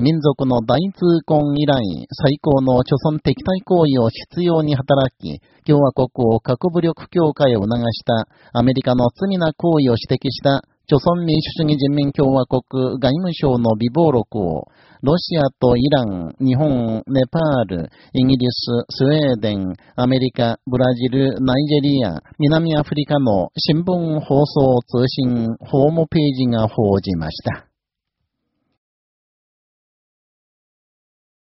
民族の大通恨以来、最高の貯村敵対行為を必要に働き、共和国を核武力強化へ促したアメリカの罪な行為を指摘した朝村民主主義人民共和国外務省の備忘録を、ロシアとイラン、日本、ネパール、イギリス、スウェーデン、アメリカ、ブラジル、ナイジェリア、南アフリカの新聞放送通信ホームページが報じました。